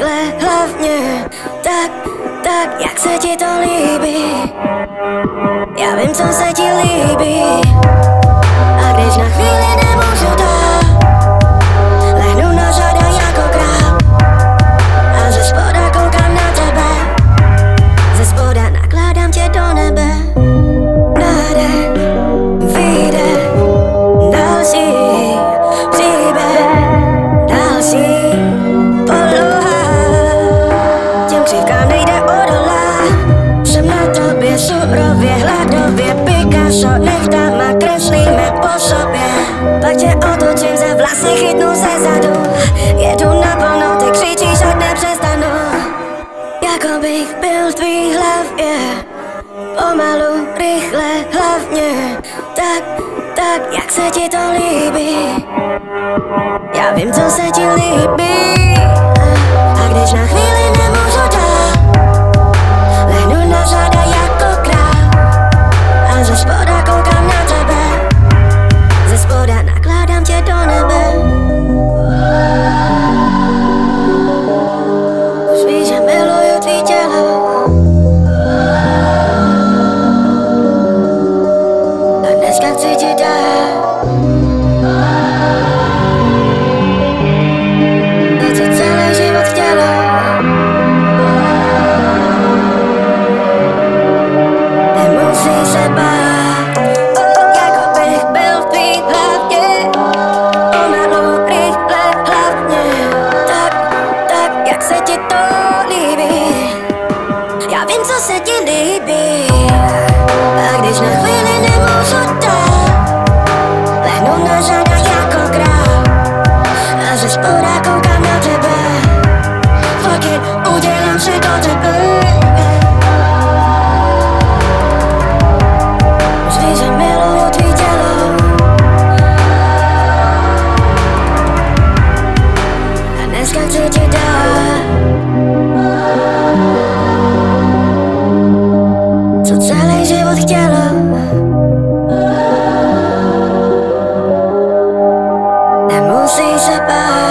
Rychle, hlavně. Tak, tak, jak se ti to líbí. Já vím, co se ti líbí. A když na chvíli nemůžu dát hladově Picasso, nech tam a kreslíme po sobě. Pak tě otočím za vlasy, chytnu se zadu. Jedu naplno, ty křičíš, ať nepřestanu. Jako bych byl v tvý hlavě. Pomalu, rychle, hlavně. Tak, tak, jak se ti to líbí? Já vím, co se ti líbí just but I co celý život chtěla Nemusíš se bát.